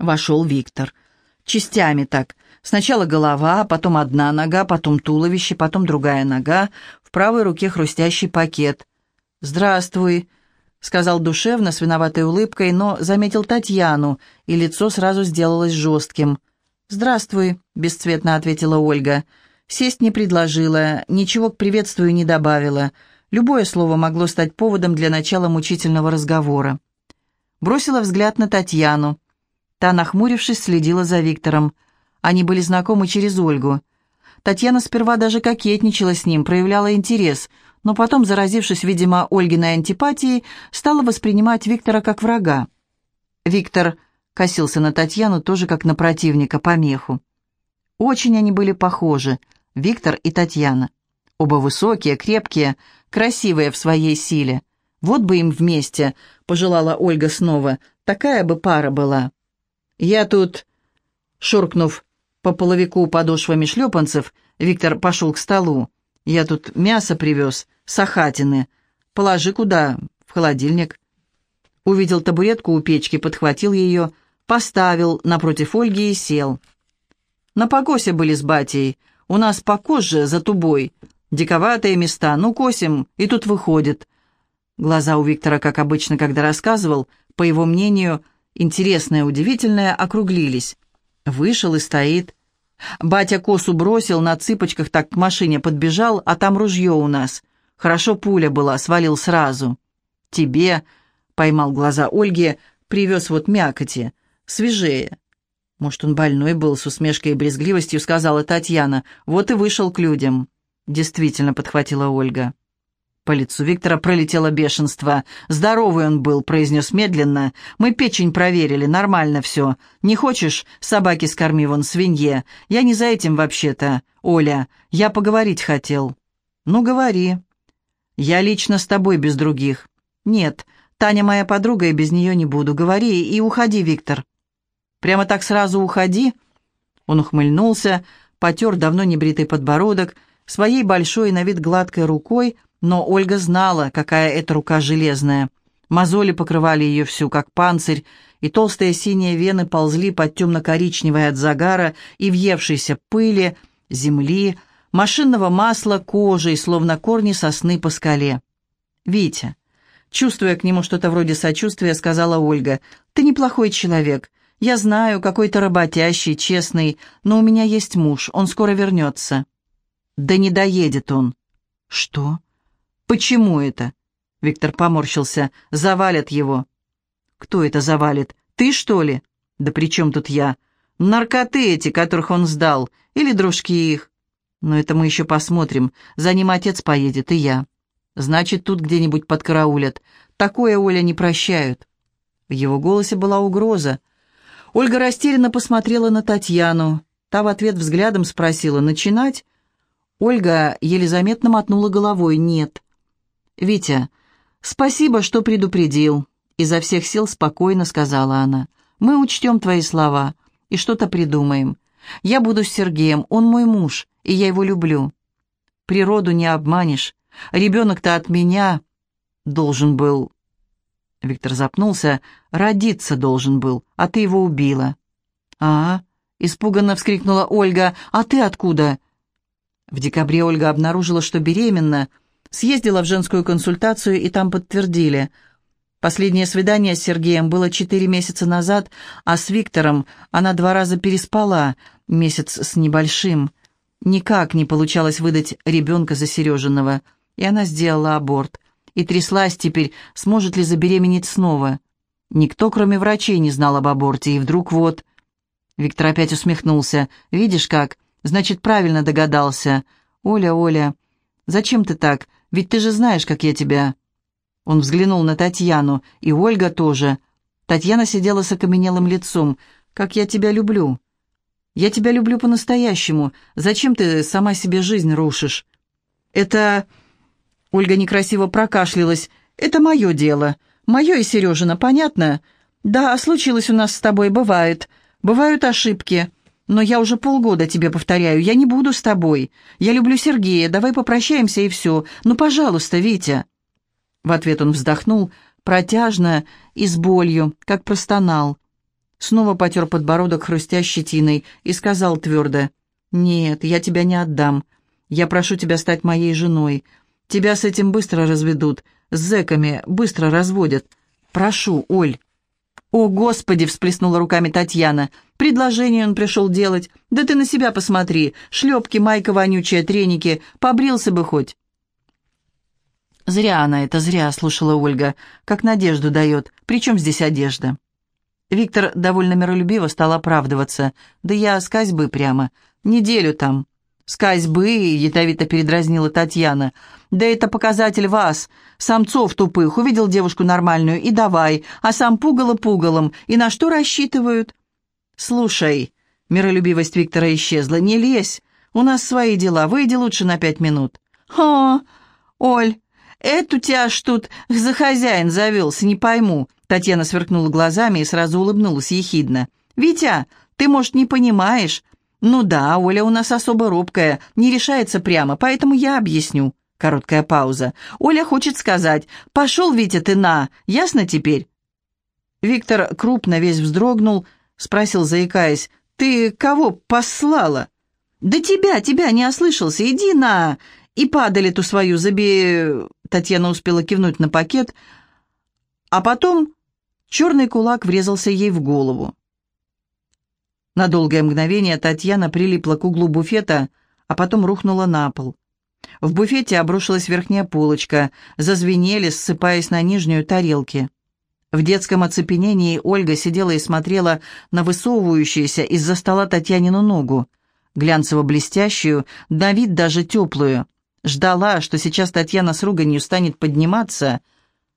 Вошел Виктор. Частями так. Сначала голова, потом одна нога, потом туловище, потом другая нога, в правой руке хрустящий пакет. «Здравствуй», — сказал душевно, с виноватой улыбкой, но заметил Татьяну, и лицо сразу сделалось жестким. «Здравствуй», — бесцветно ответила Ольга. Сесть не предложила, ничего к приветствию не добавила. Любое слово могло стать поводом для начала мучительного разговора. Бросила взгляд на Татьяну. Та, нахмурившись, следила за Виктором. Они были знакомы через Ольгу. Татьяна сперва даже кокетничала с ним, проявляла интерес, но потом, заразившись, видимо, Ольгиной антипатией, стала воспринимать Виктора как врага. Виктор косился на Татьяну тоже как на противника, помеху. Очень они были похожи, Виктор и Татьяна. Оба высокие, крепкие, красивые в своей силе. Вот бы им вместе, пожелала Ольга снова, такая бы пара была. Я тут, шуркнув по половику подошвами шлепанцев, Виктор пошел к столу. «Я тут мясо привез, сахатины. Положи куда? В холодильник». Увидел табуретку у печки, подхватил ее, поставил напротив Ольги и сел. «На покосе были с батей. У нас покос же за тубой. Диковатые места, ну косим, и тут выходит». Глаза у Виктора, как обычно, когда рассказывал, по его мнению, интересное, удивительное, округлились. Вышел и стоит. Батя косу бросил, на цыпочках так к машине подбежал, а там ружье у нас. Хорошо пуля была, свалил сразу. Тебе, поймал глаза Ольги, привез вот мякоти, свежее. Может, он больной был, с усмешкой и брезгливостью сказала Татьяна. Вот и вышел к людям. Действительно, подхватила Ольга. По лицу Виктора пролетело бешенство. «Здоровый он был», — произнес медленно. «Мы печень проверили, нормально все. Не хочешь, собаки скорми вон свинье? Я не за этим вообще-то, Оля. Я поговорить хотел». «Ну, говори». «Я лично с тобой без других». «Нет, Таня моя подруга, и без нее не буду. Говори и уходи, Виктор». «Прямо так сразу уходи?» Он ухмыльнулся, потер давно небритый подбородок, своей большой на вид гладкой рукой — но Ольга знала, какая эта рука железная. Мозоли покрывали ее всю, как панцирь, и толстые синие вены ползли под темно-коричневой от загара и въевшейся пыли, земли, машинного масла, кожей, словно корни сосны по скале. «Витя», чувствуя к нему что-то вроде сочувствия, сказала Ольга, «ты неплохой человек. Я знаю, какой то работящий, честный, но у меня есть муж, он скоро вернется». «Да не доедет он». «Что?» «Почему это?» Виктор поморщился. «Завалят его». «Кто это завалит? Ты, что ли?» «Да при чем тут я?» «Наркоты эти, которых он сдал. Или дружки их». «Но это мы еще посмотрим. За ним отец поедет, и я». «Значит, тут где-нибудь подкараулят. Такое, Оля, не прощают». В его голосе была угроза. Ольга растерянно посмотрела на Татьяну. Та в ответ взглядом спросила «Начинать?» Ольга еле заметно мотнула головой «Нет». «Витя, спасибо, что предупредил», — изо всех сил спокойно сказала она. «Мы учтем твои слова и что-то придумаем. Я буду с Сергеем, он мой муж, и я его люблю. Природу не обманешь. Ребенок-то от меня должен был...» Виктор запнулся. «Родиться должен был, а ты его убила». «А?» — испуганно вскрикнула Ольга. «А ты откуда?» В декабре Ольга обнаружила, что беременна, Съездила в женскую консультацию, и там подтвердили. Последнее свидание с Сергеем было четыре месяца назад, а с Виктором она два раза переспала, месяц с небольшим. Никак не получалось выдать ребенка за Сережиного, и она сделала аборт. И тряслась теперь, сможет ли забеременеть снова. Никто, кроме врачей, не знал об аборте, и вдруг вот... Виктор опять усмехнулся. «Видишь как? Значит, правильно догадался. Оля, Оля, зачем ты так? Ведь ты же знаешь, как я тебя...» Он взглянул на Татьяну, и Ольга тоже. Татьяна сидела с окаменелым лицом. «Как я тебя люблю!» «Я тебя люблю по-настоящему. Зачем ты сама себе жизнь рушишь?» «Это...» Ольга некрасиво прокашлялась. «Это мое дело. Мое и Сережина, понятно?» «Да, случилось у нас с тобой, бывает. Бывают ошибки. Но я уже полгода тебе повторяю, я не буду с тобой. Я люблю Сергея, давай попрощаемся и все. Ну, пожалуйста, Витя». В ответ он вздохнул, протяжно и с болью, как простонал. снова потер подбородок хрустя щетиной и сказал твердо, «Нет, я тебя не отдам. Я прошу тебя стать моей женой. Тебя с этим быстро разведут, с зэками быстро разводят. Прошу, Оль». «О, Господи!» — всплеснула руками Татьяна. «Предложение он пришел делать. Да ты на себя посмотри. Шлепки, майка вонючая, треники. Побрился бы хоть». «Зря она это, зря», — слушала Ольга. «Как надежду дает. Причем здесь одежда?» Виктор довольно миролюбиво стал оправдываться. «Да я с Козьбы прямо. Неделю там». «С Козьбы?» — ядовито передразнила Татьяна. «Да это показатель вас, самцов тупых. Увидел девушку нормальную и давай, а сам пугало пугалом. И на что рассчитывают?» «Слушай», — миролюбивость Виктора исчезла, — «не лезь. У нас свои дела. Выйди лучше на пять минут». «О, Оль, это тебя ж тут за хозяин завелся, не пойму». Татьяна сверкнула глазами и сразу улыбнулась ехидно. «Витя, ты, может, не понимаешь, «Ну да, Оля у нас особо робкая, не решается прямо, поэтому я объясню». Короткая пауза. «Оля хочет сказать, пошел, Витя, ты на, ясно теперь?» Виктор крупно весь вздрогнул, спросил, заикаясь, «Ты кого послала?» «Да тебя, тебя, не ослышался, иди на...» И падали ту свою заби... Татьяна успела кивнуть на пакет, а потом черный кулак врезался ей в голову. На долгое мгновение Татьяна прилипла к углу буфета, а потом рухнула на пол. В буфете обрушилась верхняя полочка, зазвенели, ссыпаясь на нижнюю тарелки. В детском оцепенении Ольга сидела и смотрела на высовывающуюся из-за стола Татьянину ногу, глянцево-блестящую, на вид даже теплую. Ждала, что сейчас Татьяна с руганью станет подниматься.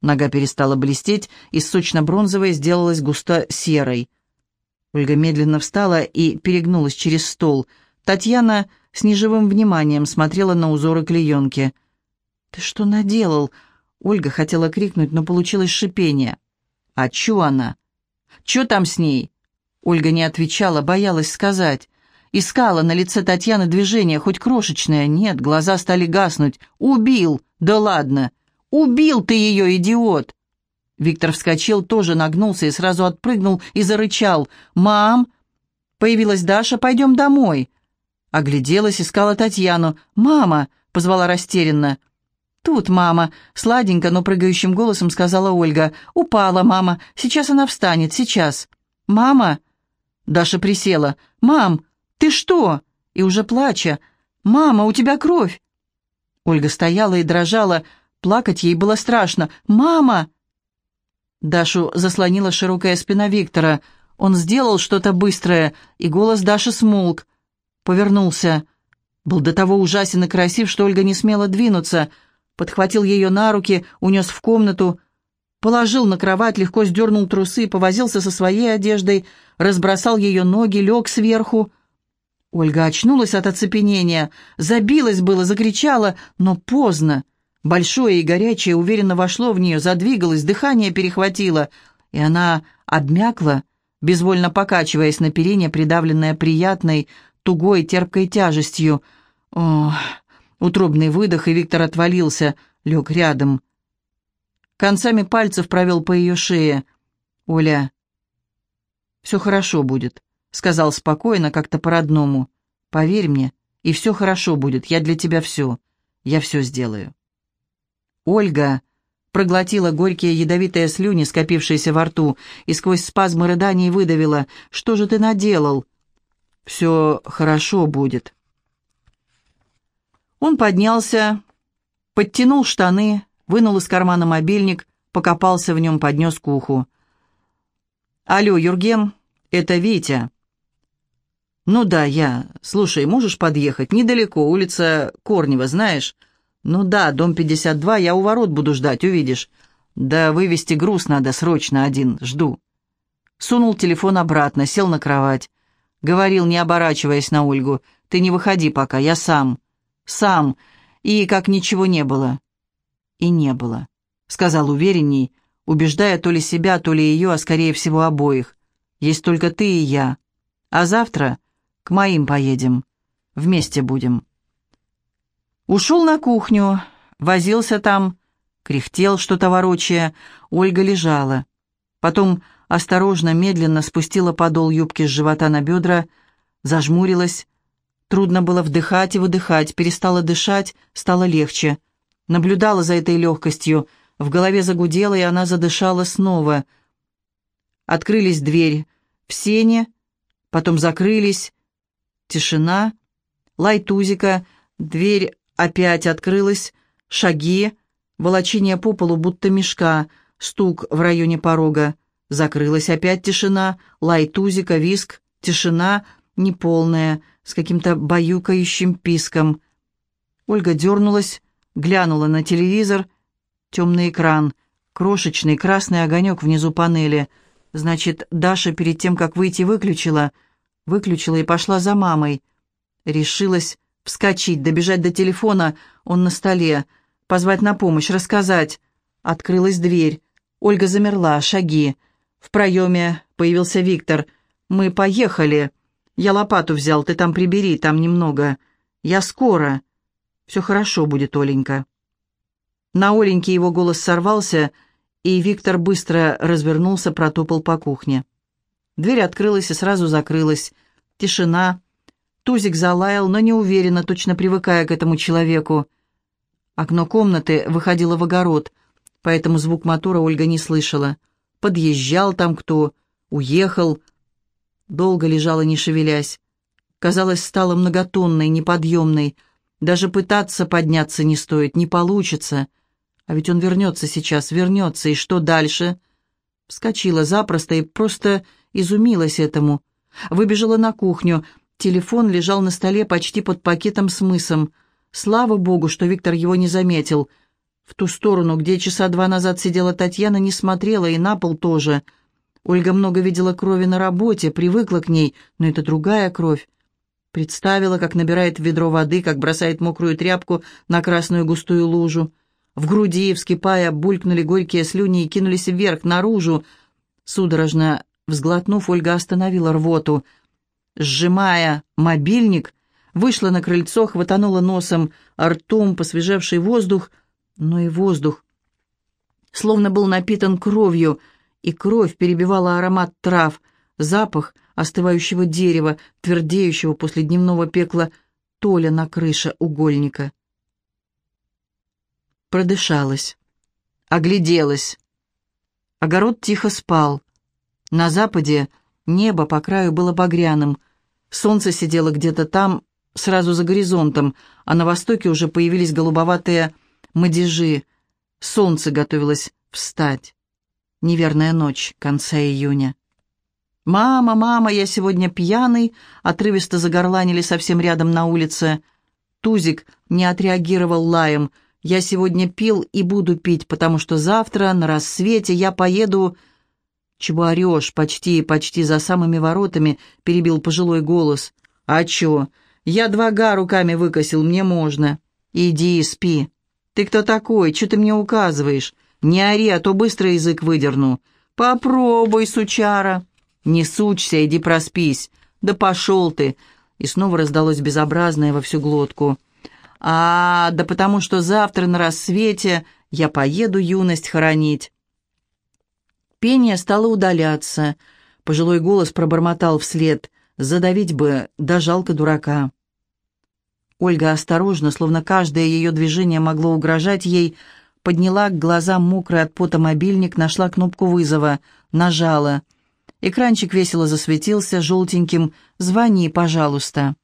Нога перестала блестеть, и сочно-бронзовая сделалась густо-серой. Ольга медленно встала и перегнулась через стол. Татьяна с неживым вниманием смотрела на узоры клеенки. «Ты что наделал?» Ольга хотела крикнуть, но получилось шипение. «А чё она? Чё там с ней?» Ольга не отвечала, боялась сказать. Искала на лице Татьяны движение, хоть крошечное. Нет, глаза стали гаснуть. «Убил! Да ладно! Убил ты ее, идиот!» Виктор вскочил, тоже нагнулся и сразу отпрыгнул и зарычал. «Мам!» Появилась Даша. «Пойдем домой!» Огляделась, искала Татьяну. «Мама!» — позвала растерянно. «Тут мама!» — сладенько, но прыгающим голосом сказала Ольга. «Упала мама. Сейчас она встанет. Сейчас!» «Мама!» Даша присела. «Мам, ты что?» И уже плача. «Мама, у тебя кровь!» Ольга стояла и дрожала. Плакать ей было страшно. «Мама!» Дашу заслонила широкая спина Виктора. Он сделал что-то быстрое, и голос Даши смолк. Повернулся. Был до того ужасен и красив, что Ольга не смела двинуться. Подхватил ее на руки, унес в комнату. Положил на кровать, легко сдернул трусы, повозился со своей одеждой, разбросал ее ноги, лег сверху. Ольга очнулась от оцепенения, забилась было, закричала, но поздно. Большое и горячее уверенно вошло в нее, задвигалось, дыхание перехватило, и она обмякла, безвольно покачиваясь на перине, придавленная приятной, тугой, терпкой тяжестью. Ох, утробный выдох, и Виктор отвалился, лег рядом. Концами пальцев провел по ее шее. «Оля, все хорошо будет», — сказал спокойно, как-то по-родному. «Поверь мне, и все хорошо будет, я для тебя все, я все сделаю». Ольга проглотила горькие ядовитые слюни, скопившиеся во рту, и сквозь спазмы рыданий выдавила. «Что же ты наделал?» «Все хорошо будет». Он поднялся, подтянул штаны, вынул из кармана мобильник, покопался в нем, поднес к уху. «Алло, Юрген, это Витя». «Ну да, я. Слушай, можешь подъехать? Недалеко, улица Корнева, знаешь?» «Ну да, дом 52, я у ворот буду ждать, увидишь. Да вывести груз надо срочно один, жду». Сунул телефон обратно, сел на кровать. Говорил, не оборачиваясь на Ольгу, «Ты не выходи пока, я сам. Сам. И как ничего не было». «И не было», — сказал уверенней, убеждая то ли себя, то ли ее, а скорее всего обоих. «Есть только ты и я. А завтра к моим поедем. Вместе будем». Ушел на кухню, возился там, кряхтел что-то ворочая. Ольга лежала. Потом осторожно, медленно спустила подол юбки с живота на бедра, зажмурилась. Трудно было вдыхать и выдыхать, перестала дышать, стало легче. Наблюдала за этой легкостью, в голове загудело, и она задышала снова. Открылись дверь в сене, потом закрылись. Тишина, лай тузика, дверь опять открылась, шаги, волочение по полу, будто мешка, стук в районе порога. Закрылась опять тишина, лай тузика, виск, тишина неполная, с каким-то баюкающим писком. Ольга дернулась, глянула на телевизор, темный экран, крошечный красный огонек внизу панели. Значит, Даша перед тем, как выйти, выключила. Выключила и пошла за мамой. Решилась вскочить, добежать до телефона, он на столе, позвать на помощь, рассказать. Открылась дверь. Ольга замерла, шаги. В проеме появился Виктор. «Мы поехали. Я лопату взял, ты там прибери, там немного. Я скоро. Все хорошо будет, Оленька». На Оленьке его голос сорвался, и Виктор быстро развернулся, протопал по кухне. Дверь открылась и сразу закрылась. Тишина. Тузик залаял, но неуверенно, точно привыкая к этому человеку. Окно комнаты выходило в огород, поэтому звук мотора Ольга не слышала подъезжал там кто, уехал. Долго лежала, не шевелясь. Казалось, стала многотонной, неподъемной. Даже пытаться подняться не стоит, не получится. А ведь он вернется сейчас, вернется, и что дальше? Вскочила запросто и просто изумилась этому. Выбежала на кухню. Телефон лежал на столе почти под пакетом с мысом. Слава богу, что Виктор его не заметил — в ту сторону, где часа два назад сидела Татьяна, не смотрела, и на пол тоже. Ольга много видела крови на работе, привыкла к ней, но это другая кровь. Представила, как набирает ведро воды, как бросает мокрую тряпку на красную густую лужу. В груди, вскипая, булькнули горькие слюни и кинулись вверх, наружу. Судорожно взглотнув, Ольга остановила рвоту. Сжимая мобильник, вышла на крыльцо, хватанула носом, ртом посвежевший воздух — но и воздух словно был напитан кровью, и кровь перебивала аромат трав, запах остывающего дерева, твердеющего после дневного пекла толя на крыше угольника. Продышалась, огляделась. Огород тихо спал. На западе небо по краю было багряным, солнце сидело где-то там, сразу за горизонтом, а на востоке уже появились голубоватые мадежи. Солнце готовилось встать. Неверная ночь конца июня. «Мама, мама, я сегодня пьяный!» Отрывисто загорланили совсем рядом на улице. Тузик не отреагировал лаем. «Я сегодня пил и буду пить, потому что завтра на рассвете я поеду...» «Чего орешь? Почти, почти за самыми воротами!» — перебил пожилой голос. «А чё? Я два га руками выкосил, мне можно. Иди и спи!» «Ты кто такой? Что ты мне указываешь? Не ори, а то быстро язык выдерну». «Попробуй, сучара». «Не сучься, иди проспись». «Да пошел ты». И снова раздалось безобразное во всю глотку. «А, да потому что завтра на рассвете я поеду юность хоронить». Пение стало удаляться. Пожилой голос пробормотал вслед. «Задавить бы, да жалко дурака». Ольга осторожно, словно каждое ее движение могло угрожать ей, подняла к глазам мокрый от пота мобильник, нашла кнопку вызова, нажала. Экранчик весело засветился желтеньким «Звони, пожалуйста».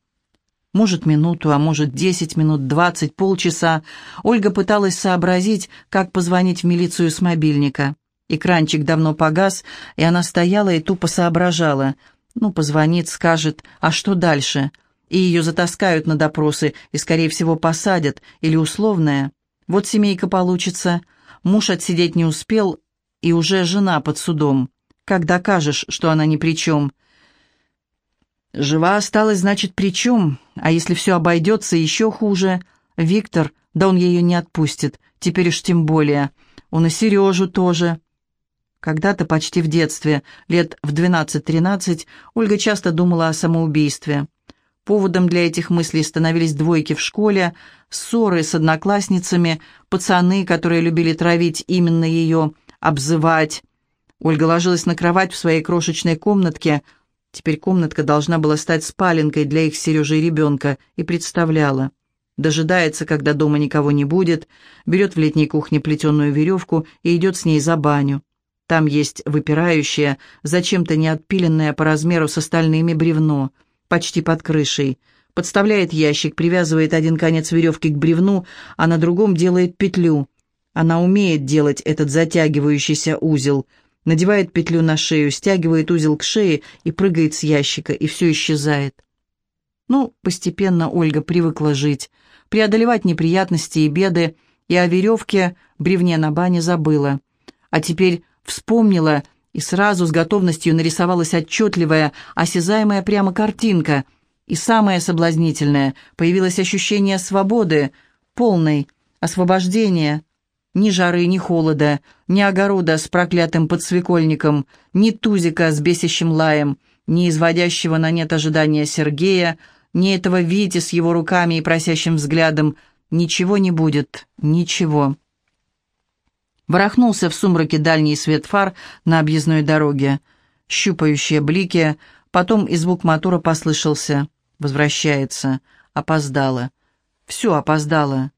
Может, минуту, а может, десять минут, двадцать, полчаса. Ольга пыталась сообразить, как позвонить в милицию с мобильника. Экранчик давно погас, и она стояла и тупо соображала. Ну, позвонит, скажет, а что дальше? и ее затаскают на допросы и, скорее всего, посадят, или условное. Вот семейка получится. Муж отсидеть не успел, и уже жена под судом. Как докажешь, что она ни при чем? Жива осталась, значит, при чем? А если все обойдется, еще хуже. Виктор, да он ее не отпустит, теперь уж тем более. Он и Сережу тоже. Когда-то почти в детстве, лет в 12-13, Ольга часто думала о самоубийстве. Поводом для этих мыслей становились двойки в школе, ссоры с одноклассницами, пацаны, которые любили травить именно ее, обзывать. Ольга ложилась на кровать в своей крошечной комнатке. Теперь комнатка должна была стать спаленкой для их с Сережей ребенка, и представляла. Дожидается, когда дома никого не будет, берет в летней кухне плетеную веревку и идет с ней за баню. Там есть выпирающее, зачем-то не отпиленное по размеру с остальными бревно, почти под крышей. Подставляет ящик, привязывает один конец веревки к бревну, а на другом делает петлю. Она умеет делать этот затягивающийся узел – надевает петлю на шею, стягивает узел к шее и прыгает с ящика, и все исчезает. Ну, постепенно Ольга привыкла жить, преодолевать неприятности и беды, и о веревке, бревне на бане забыла. А теперь вспомнила, и сразу с готовностью нарисовалась отчетливая, осязаемая прямо картинка. И самое соблазнительное, появилось ощущение свободы, полной, освобождения, ни жары, ни холода, ни огорода с проклятым подсвекольником, ни тузика с бесящим лаем, ни изводящего на нет ожидания Сергея, ни этого Вити с его руками и просящим взглядом. Ничего не будет, ничего. Ворохнулся в сумраке дальний свет фар на объездной дороге. Щупающие блики, потом и звук мотора послышался. Возвращается. Опоздала. Все опоздало.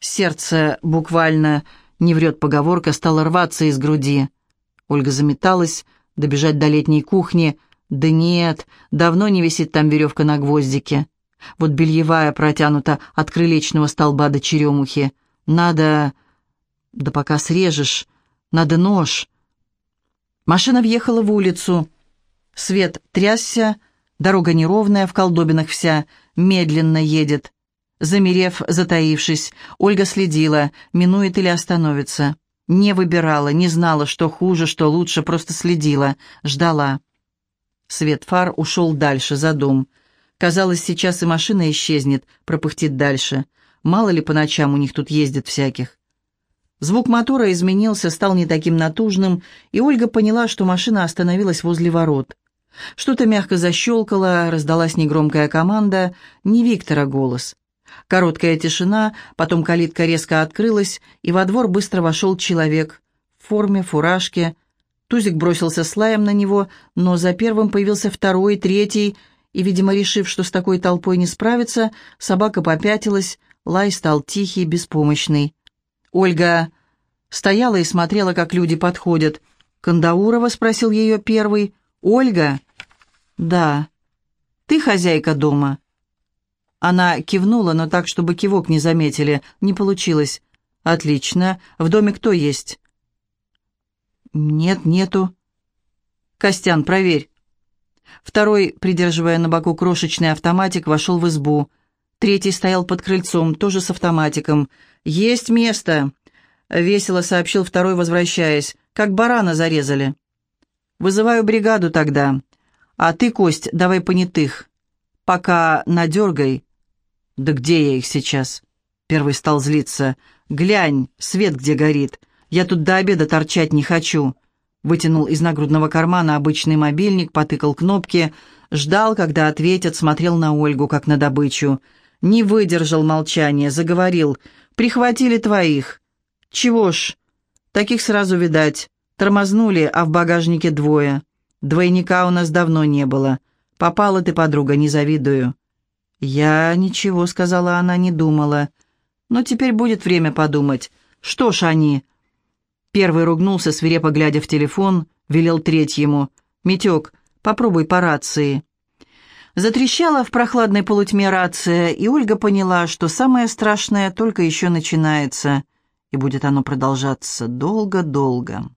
Сердце буквально, не врет поговорка, стало рваться из груди. Ольга заметалась, добежать до летней кухни. Да нет, давно не висит там веревка на гвоздике. Вот бельевая протянута от крылечного столба до черемухи. Надо... Да пока срежешь, надо нож. Машина въехала в улицу. Свет трясся, дорога неровная, в колдобинах вся, медленно едет. Замерев, затаившись, Ольга следила, минует или остановится. Не выбирала, не знала, что хуже, что лучше, просто следила, ждала. Свет фар ушел дальше, за дом. Казалось, сейчас и машина исчезнет, пропыхтит дальше. Мало ли по ночам у них тут ездит всяких. Звук мотора изменился, стал не таким натужным, и Ольга поняла, что машина остановилась возле ворот. Что-то мягко защелкало, раздалась негромкая команда, не Виктора голос. Короткая тишина, потом калитка резко открылась, и во двор быстро вошел человек в форме, фуражке. Тузик бросился с лаем на него, но за первым появился второй, третий, и, видимо, решив, что с такой толпой не справится, собака попятилась, лай стал тихий, беспомощный. Ольга стояла и смотрела, как люди подходят. «Кандаурова?» — спросил ее первый. «Ольга?» «Да». «Ты хозяйка дома?» Она кивнула, но так, чтобы кивок не заметили. Не получилось. «Отлично. В доме кто есть?» «Нет, нету». «Костян, проверь». Второй, придерживая на боку крошечный автоматик, вошел в избу. Третий стоял под крыльцом, тоже с автоматиком. «Есть место!» — весело сообщил второй, возвращаясь. «Как барана зарезали». «Вызываю бригаду тогда. А ты, Кость, давай понятых. Пока надергай, «Да где я их сейчас?» Первый стал злиться. «Глянь, свет где горит. Я тут до обеда торчать не хочу». Вытянул из нагрудного кармана обычный мобильник, потыкал кнопки, ждал, когда ответят, смотрел на Ольгу, как на добычу. Не выдержал молчания, заговорил. «Прихватили твоих». «Чего ж?» «Таких сразу видать. Тормознули, а в багажнике двое. Двойника у нас давно не было. Попала ты, подруга, не завидую». «Я ничего», — сказала она, — не думала. «Но теперь будет время подумать. Что ж они?» Первый ругнулся, свирепо глядя в телефон, велел третьему. «Митек, попробуй по рации». Затрещала в прохладной полутьме рация, и Ольга поняла, что самое страшное только еще начинается, и будет оно продолжаться долго-долго.